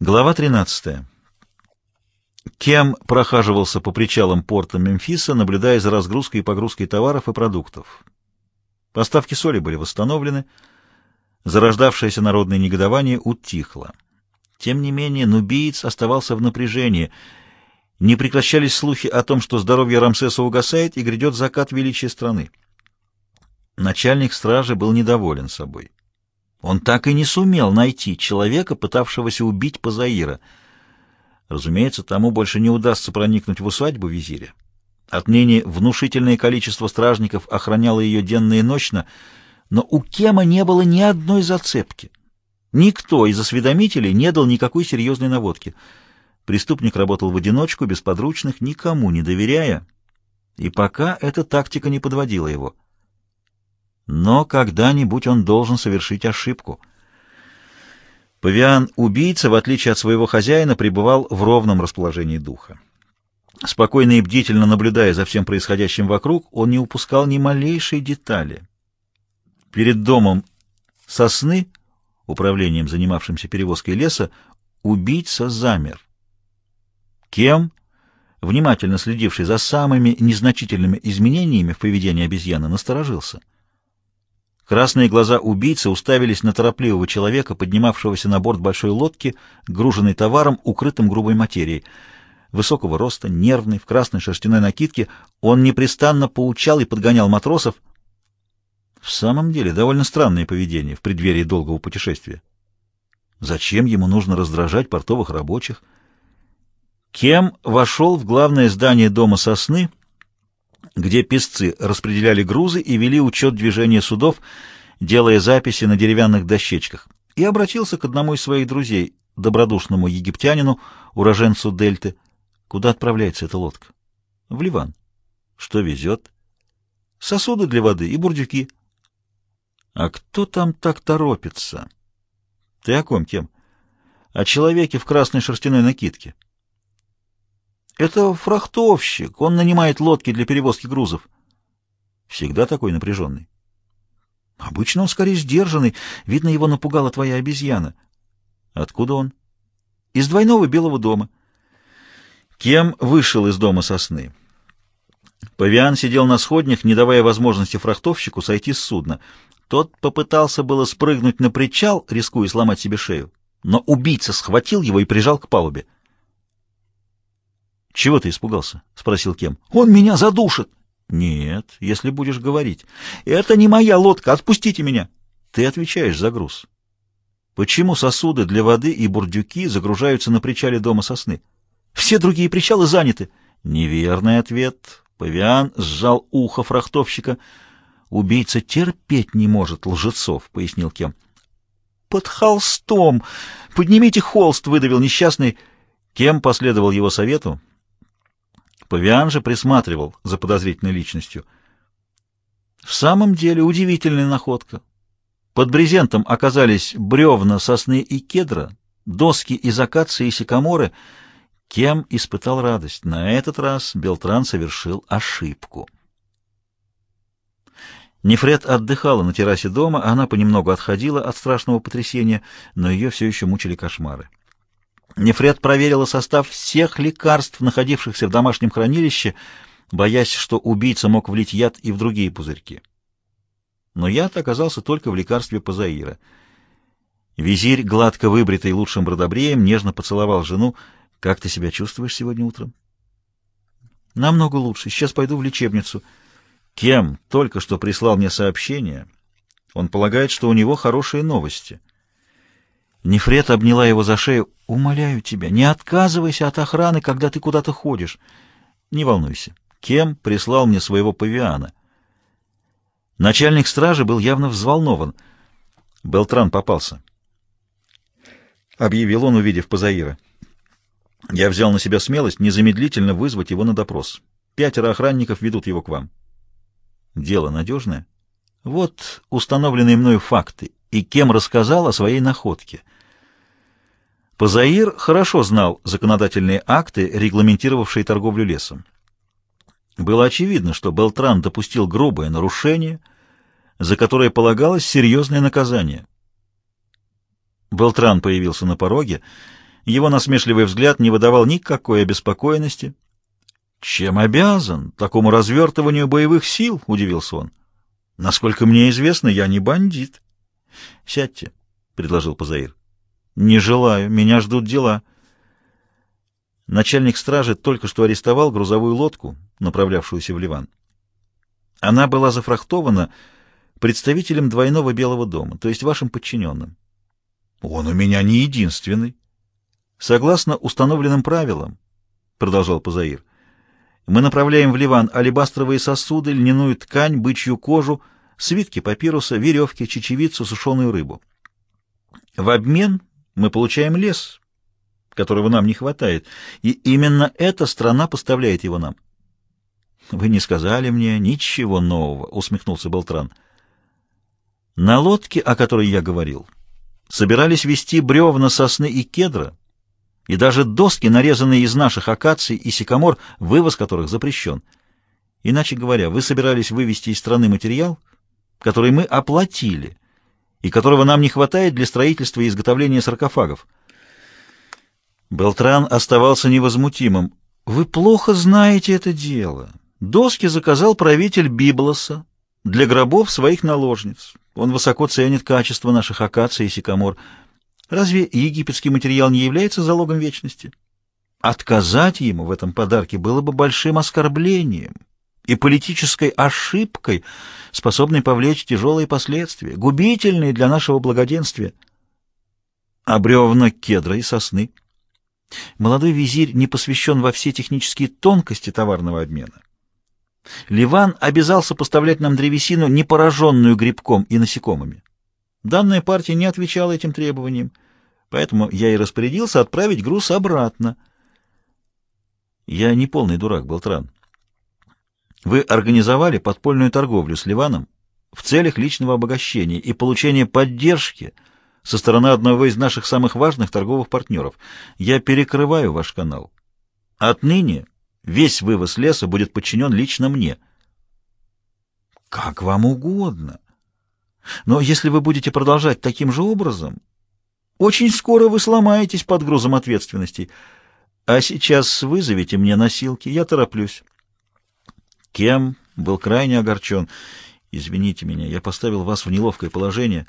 Глава 13. Кем прохаживался по причалам порта Мемфиса, наблюдая за разгрузкой и погрузкой товаров и продуктов. Поставки соли были восстановлены, зарождавшееся народное негодование утихло. Тем не менее, нубиец оставался в напряжении. Не прекращались слухи о том, что здоровье Рамсеса угасает и грядет закат величия страны. Начальник стражи был недоволен собой. Он так и не сумел найти человека, пытавшегося убить Пазаира. Разумеется, тому больше не удастся проникнуть в усадьбу визиря. Отныне внушительное количество стражников охраняло ее денно и ночно, но у Кема не было ни одной зацепки. Никто из осведомителей не дал никакой серьезной наводки. Преступник работал в одиночку, без подручных, никому не доверяя, и пока эта тактика не подводила его. Но когда-нибудь он должен совершить ошибку. Павиан-убийца, в отличие от своего хозяина, пребывал в ровном расположении духа. Спокойно и бдительно наблюдая за всем происходящим вокруг, он не упускал ни малейшей детали. Перед домом сосны, управлением, занимавшимся перевозкой леса, убийца замер. Кем, внимательно следивший за самыми незначительными изменениями в поведении обезьяны, насторожился — Красные глаза убийцы уставились на торопливого человека, поднимавшегося на борт большой лодки, груженной товаром, укрытым грубой материей. Высокого роста, нервный, в красной шерстяной накидке, он непрестанно поучал и подгонял матросов. В самом деле, довольно странное поведение в преддверии долгого путешествия. Зачем ему нужно раздражать портовых рабочих? Кем вошел в главное здание дома сосны — где песцы распределяли грузы и вели учет движения судов, делая записи на деревянных дощечках, и обратился к одному из своих друзей, добродушному египтянину, уроженцу Дельты. Куда отправляется эта лодка? В Ливан. Что везет? Сосуды для воды и бурдюки. А кто там так торопится? Ты о ком, кем? О человеке в красной шерстяной накидке. Это фрахтовщик. Он нанимает лодки для перевозки грузов. Всегда такой напряженный. Обычно он скорее сдержанный. Видно, его напугала твоя обезьяна. Откуда он? Из двойного белого дома. Кем вышел из дома сосны? Павиан сидел на сходнях, не давая возможности фрахтовщику сойти с судна. Тот попытался было спрыгнуть на причал, рискуя сломать себе шею, но убийца схватил его и прижал к палубе. «Чего ты испугался?» — спросил Кем. «Он меня задушит!» «Нет, если будешь говорить. Это не моя лодка, отпустите меня!» «Ты отвечаешь за груз. Почему сосуды для воды и бурдюки загружаются на причале дома сосны? Все другие причалы заняты!» «Неверный ответ!» Павиан сжал ухо фрахтовщика. «Убийца терпеть не может лжецов», — пояснил Кем. «Под холстом! Поднимите холст!» — выдавил несчастный. Кем последовал его совету. Павиан же присматривал за подозрительной личностью. В самом деле удивительная находка. Под брезентом оказались бревна сосны и кедра, доски из акации и сикаморы. Кем испытал радость? На этот раз Белтран совершил ошибку. Нефред отдыхала на террасе дома, она понемногу отходила от страшного потрясения, но ее все еще мучили кошмары. Нефред проверила состав всех лекарств, находившихся в домашнем хранилище, боясь, что убийца мог влить яд и в другие пузырьки. Но яд оказался только в лекарстве Пазаира. Визирь, гладко выбритый лучшим бродобреем, нежно поцеловал жену. «Как ты себя чувствуешь сегодня утром?» «Намного лучше. Сейчас пойду в лечебницу». «Кем только что прислал мне сообщение. Он полагает, что у него хорошие новости». Нефред обняла его за шею. «Умоляю тебя, не отказывайся от охраны, когда ты куда-то ходишь. Не волнуйся. Кем прислал мне своего павиана?» Начальник стражи был явно взволнован. Белтран попался. Объявил он, увидев Пазаира. Я взял на себя смелость незамедлительно вызвать его на допрос. Пятеро охранников ведут его к вам. Дело надежное. Вот установленные мною факты, и кем рассказал о своей находке — Пазаир хорошо знал законодательные акты, регламентировавшие торговлю лесом. Было очевидно, что Белтран допустил грубое нарушение, за которое полагалось серьезное наказание. Белтран появился на пороге. Его насмешливый взгляд не выдавал никакой обеспокоенности. «Чем обязан такому развертыванию боевых сил?» — удивился он. «Насколько мне известно, я не бандит». «Сядьте», — предложил Пазаир. «Не желаю, меня ждут дела». Начальник стражи только что арестовал грузовую лодку, направлявшуюся в Ливан. Она была зафрахтована представителем двойного Белого дома, то есть вашим подчиненным. Он у меня не единственный. Согласно установленным правилам, продолжал Пазаир, мы направляем в Ливан алебастровые сосуды, льняную ткань, бычью кожу, свитки папируса, веревки, чечевицу, сушеную рыбу. В обмен мы получаем лес, которого нам не хватает, и именно эта страна поставляет его нам. Вы не сказали мне ничего нового, усмехнулся Болтран. На лодке, о которой я говорил, собирались вести бревна сосны и кедра, и даже доски, нарезанные из наших акаций и сикамор, вывоз которых запрещен. Иначе говоря, вы собирались вывести из страны материал, который мы оплатили, и которого нам не хватает для строительства и изготовления саркофагов. Белтран оставался невозмутимым. «Вы плохо знаете это дело. Доски заказал правитель Библоса для гробов своих наложниц. Он высоко ценит качество наших акаций и сикамор. Разве египетский материал не является залогом вечности? Отказать ему в этом подарке было бы большим оскорблением и политической ошибкой, способной повлечь тяжелые последствия, губительные для нашего благоденствия. А бревна кедра и сосны. Молодой визирь не посвящен во все технические тонкости товарного обмена. Ливан обязался поставлять нам древесину, не пораженную грибком и насекомыми. Данная партия не отвечала этим требованиям, поэтому я и распорядился отправить груз обратно. Я не полный дурак, Белтран. Вы организовали подпольную торговлю с Ливаном в целях личного обогащения и получения поддержки со стороны одного из наших самых важных торговых партнеров. Я перекрываю ваш канал. Отныне весь вывоз леса будет подчинен лично мне. Как вам угодно. Но если вы будете продолжать таким же образом, очень скоро вы сломаетесь под грузом ответственности. А сейчас вызовите мне носилки, я тороплюсь. Кем был крайне огорчен. Извините меня, я поставил вас в неловкое положение.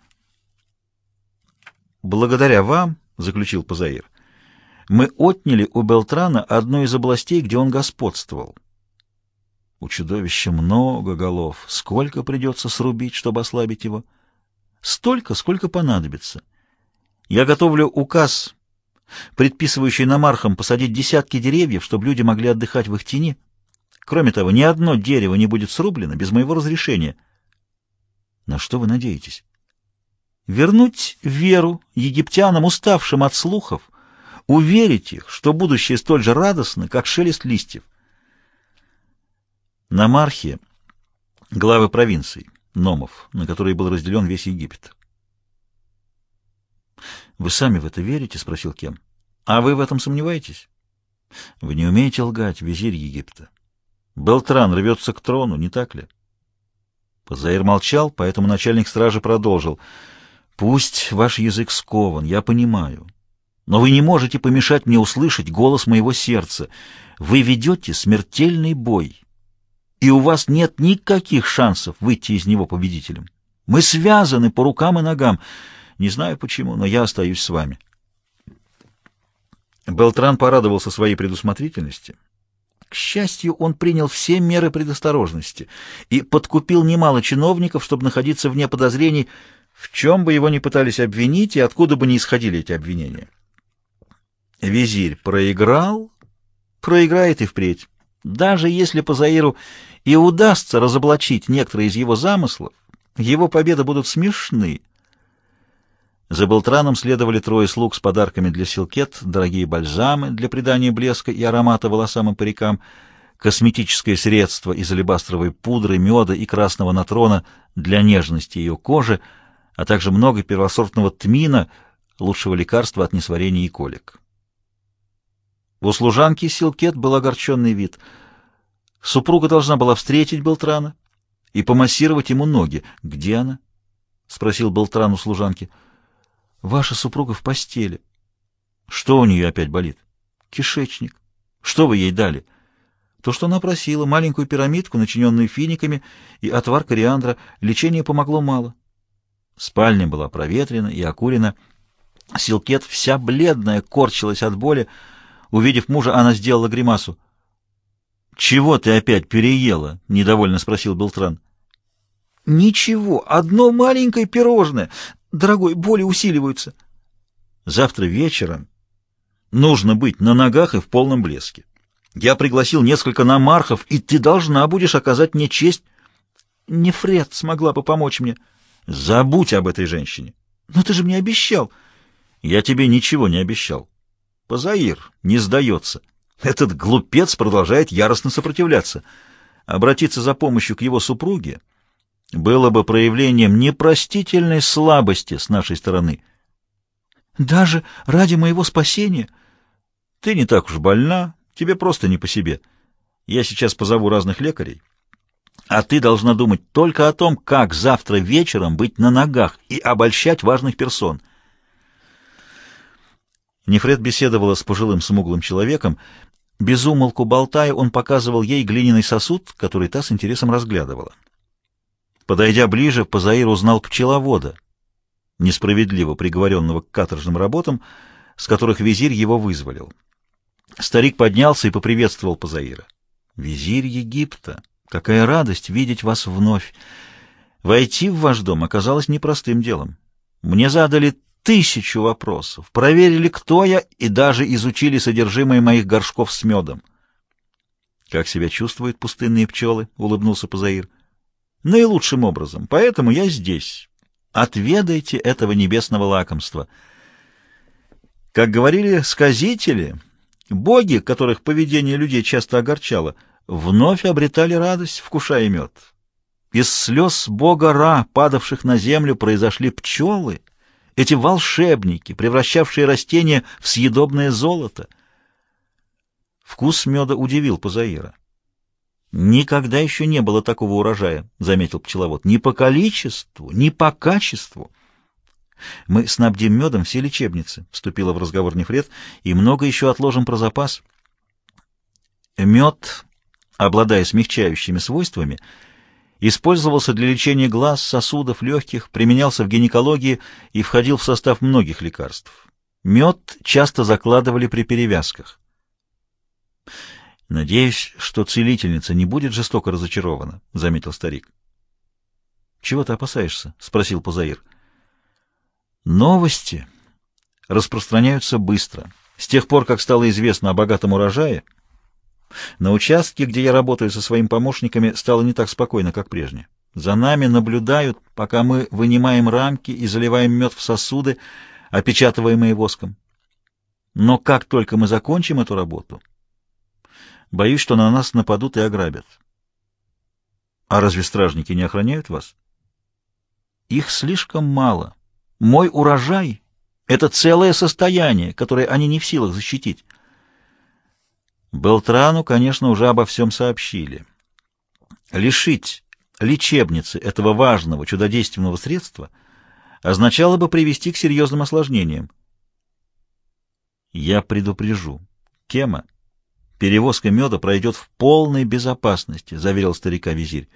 Благодаря вам, — заключил Пазаир, — мы отняли у Белтрана одну из областей, где он господствовал. У чудовища много голов. Сколько придется срубить, чтобы ослабить его? Столько, сколько понадобится. Я готовлю указ, предписывающий намархам посадить десятки деревьев, чтобы люди могли отдыхать в их тени. Кроме того, ни одно дерево не будет срублено без моего разрешения. На что вы надеетесь? Вернуть веру египтянам, уставшим от слухов, уверить их, что будущее столь же радостно, как шелест листьев. Намархия, главы провинций, номов, на которые был разделен весь Египет. «Вы сами в это верите?» — спросил Кем. «А вы в этом сомневаетесь?» «Вы не умеете лгать, визирь Египта. Белтран рвется к трону, не так ли?» Позаир молчал, поэтому начальник стражи продолжил. «Пусть ваш язык скован, я понимаю. Но вы не можете помешать мне услышать голос моего сердца. Вы ведете смертельный бой, и у вас нет никаких шансов выйти из него победителем. Мы связаны по рукам и ногам. Не знаю почему, но я остаюсь с вами. Белтран порадовался своей предусмотрительности. К счастью, он принял все меры предосторожности и подкупил немало чиновников, чтобы находиться вне подозрений, в чем бы его ни пытались обвинить и откуда бы ни исходили эти обвинения. Визирь проиграл, проиграет и впредь. Даже если по Заиру и удастся разоблачить некоторые из его замыслов, его победы будут смешны. За Белтраном следовали трое слуг с подарками для Силкет, дорогие бальзамы для придания блеска и аромата волосам и парикам, косметическое средство из алебастровой пудры, меда и красного натрона для нежности ее кожи, а также много первосортного тмина, лучшего лекарства от несварения и колик. У служанки Силкет был огорченный вид. Супруга должна была встретить Белтрана и помассировать ему ноги. «Где она?» — спросил Белтран у служанки. «Ваша супруга в постели». Что у нее опять болит? Кишечник. Что вы ей дали? То, что она просила, маленькую пирамидку, начиненную финиками, и отвар кориандра. Лечение помогло мало. Спальня была проветрена и окурена. Силкет, вся бледная, корчилась от боли. Увидев мужа, она сделала гримасу. «Чего ты опять переела?» — недовольно спросил Белтран. «Ничего, одно маленькое пирожное. Дорогой, боли усиливаются». «Завтра вечером нужно быть на ногах и в полном блеске. Я пригласил несколько намархов, и ты должна будешь оказать мне честь. Не Фред смогла бы помочь мне. Забудь об этой женщине. Но ты же мне обещал. Я тебе ничего не обещал. Позаир не сдается. Этот глупец продолжает яростно сопротивляться. Обратиться за помощью к его супруге было бы проявлением непростительной слабости с нашей стороны. Даже ради моего спасения ты не так уж больна, тебе просто не по себе. Я сейчас позову разных лекарей, а ты должна думать только о том, как завтра вечером быть на ногах и обольщать важных персон. Нефред беседовала с пожилым смуглым человеком. Безумолку болтая, он показывал ей глиняный сосуд, который та с интересом разглядывала. Подойдя ближе, Пазаир узнал пчеловода, несправедливо приговоренного к каторжным работам, с которых визирь его вызволил. Старик поднялся и поприветствовал Пазаира. «Визирь Египта, какая радость видеть вас вновь! Войти в ваш дом оказалось непростым делом. Мне задали тысячу вопросов, проверили, кто я, и даже изучили содержимое моих горшков с медом». «Как себя чувствуют пустынные пчелы?» — улыбнулся Пазаир наилучшим образом. Поэтому я здесь. Отведайте этого небесного лакомства. Как говорили сказители, боги, которых поведение людей часто огорчало, вновь обретали радость, вкушая мед. Из слез бога Ра, падавших на землю, произошли пчелы, эти волшебники, превращавшие растения в съедобное золото. Вкус меда удивил Пазаира. «Никогда еще не было такого урожая», — заметил пчеловод. «Ни по количеству, ни по качеству». «Мы снабдим медом все лечебницы», — вступила в разговор Нефред, — «и много еще отложим про запас». Мед, обладая смягчающими свойствами, использовался для лечения глаз, сосудов, легких, применялся в гинекологии и входил в состав многих лекарств. Мед часто закладывали при перевязках. — Надеюсь, что целительница не будет жестоко разочарована, — заметил старик. — Чего ты опасаешься? — спросил Пузаир. — Новости распространяются быстро. С тех пор, как стало известно о богатом урожае, на участке, где я работаю со своими помощниками, стало не так спокойно, как прежде. За нами наблюдают, пока мы вынимаем рамки и заливаем мед в сосуды, опечатываемые воском. Но как только мы закончим эту работу, Боюсь, что на нас нападут и ограбят. А разве стражники не охраняют вас? Их слишком мало. Мой урожай — это целое состояние, которое они не в силах защитить. Белтрану, конечно, уже обо всем сообщили. Лишить лечебницы этого важного, чудодейственного средства означало бы привести к серьезным осложнениям. Я предупрежу. Кема Перевозка меда пройдет в полной безопасности, — заверил старика визирь.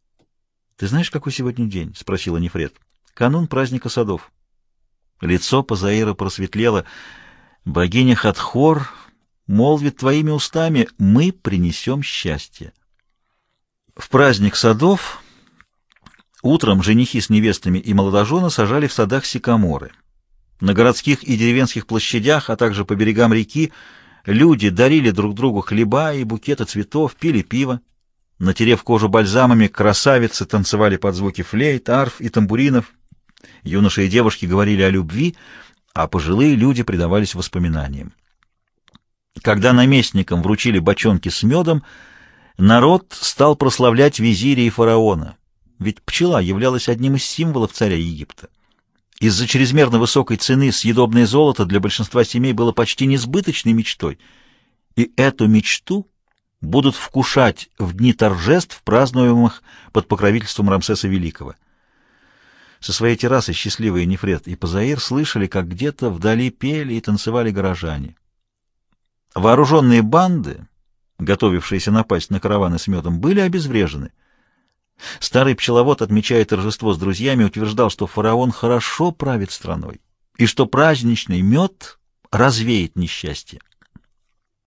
— Ты знаешь, какой сегодня день? — спросила Нефред. — Канун праздника садов. Лицо Пазаира просветлело. Богиня Хатхор молвит твоими устами, мы принесем счастье. В праздник садов утром женихи с невестами и молодожены сажали в садах сикаморы. На городских и деревенских площадях, а также по берегам реки Люди дарили друг другу хлеба и букеты цветов, пили пиво. Натерев кожу бальзамами, красавицы танцевали под звуки флейт, арф и тамбуринов. Юноши и девушки говорили о любви, а пожилые люди предавались воспоминаниям. Когда наместникам вручили бочонки с медом, народ стал прославлять визиря и фараона, ведь пчела являлась одним из символов царя Египта. Из-за чрезмерно высокой цены съедобное золото для большинства семей было почти несбыточной мечтой. И эту мечту будут вкушать в дни торжеств, празднуемых под покровительством Рамсеса Великого. Со своей террасы счастливые Нефред и Пазаир слышали, как где-то вдали пели и танцевали горожане. Вооруженные банды, готовившиеся напасть на караваны с медом, были обезврежены. Старый пчеловод, отмечая торжество с друзьями, утверждал, что фараон хорошо правит страной и что праздничный мед развеет несчастье.